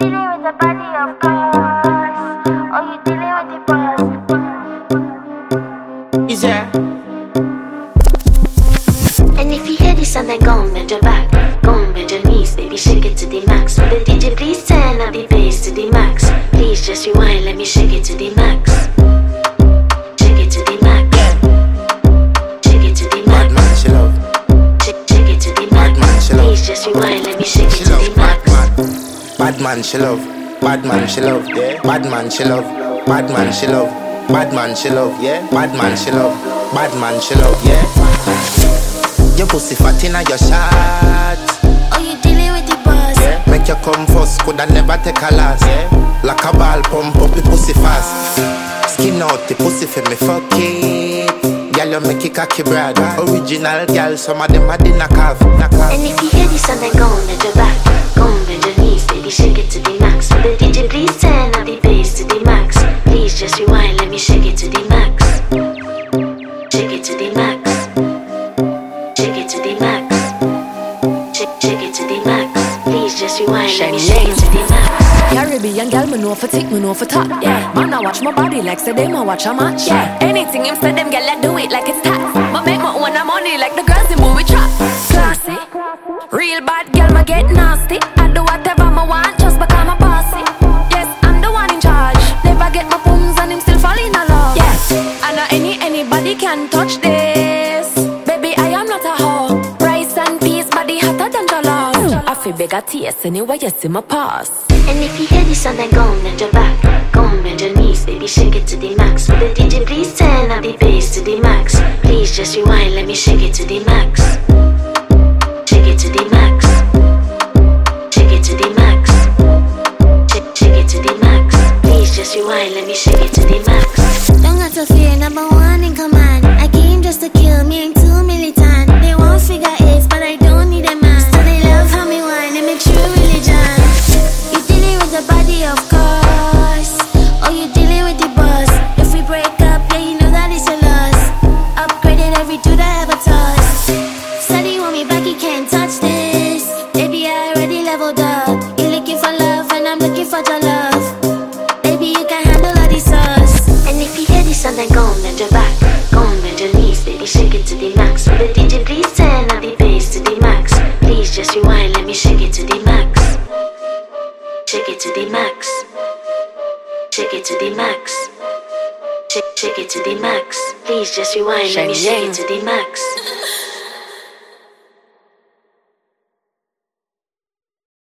dealing with the body of course. Or you dealing with the boss. Is there? And if you hear this song, then go and bend your back. Go and bend your knees, baby, shake it to the max. Will the DJ please turn up the bass to the max? Please just rewind, let me shake it to the max. Shake it to the max. Shake it to the max. man, she love. Shake, shake it to the max. Please just rewind, Bad man, she love. Bad man, she love. Yeah. Bad man, she love. Bad man, she love. Bad man, she love. Yeah. Bad man, she love. Bad man, she love. Yeah. Your pussy fat inna your shot. Oh, you dealing with the boss? Yeah. Make you come first, coulda never take a last. Yeah. Like a ball pump up the pussy fast. Skin out the pussy for me fuck it. Girl, you make it cocky broad. Original girl, some of them a dinner calf. And if you hear this song, then go and bend your please turn up the bass to the max? Please just rewind, let me shake it to the max. Shake it to the max. Shake it to the max. Shake, it to the max. Please just rewind, let me shake it to the max. Caribbean girl, me know for tick, me know for top. Yeah, man, I watch my body like say them I watch a match. Yeah, anything him say them girl, I do it like it's tax. My make my own money like the girls in movie trap. Classy, real bad girl, me get nasty. Anybody can touch this. Baby, I am not a hoe. Rice and peas, body hotter than jollof. I feel a taste anyway, you see my pass. And if you hear this song, then go bend your back. Go bend your knees, baby, shake it to the max. Will the DJ please turn up the bass to the max? Please just rewind, let me shake it to the max. Shake it to the max. Rewind, let me shake it to the max. Don't got to fear, number one in command. I came just to kill me ain't too militant. They won't figure eight, but I don't need a man. So they love how me and make true religion. You dealing with the body, of course. Or you dealing with the boss. If we break up, yeah, you know that it's a loss. Upgraded every dude I ever touched. Said he want me back, he can't touch this. Baby, I already leveled up. You're looking for love, and I'm looking for your love. Let me shake it to the max. Shake it to the max. Shake it to the max. Shake, shake it to the max. Please just rewind, let me shake it to the max.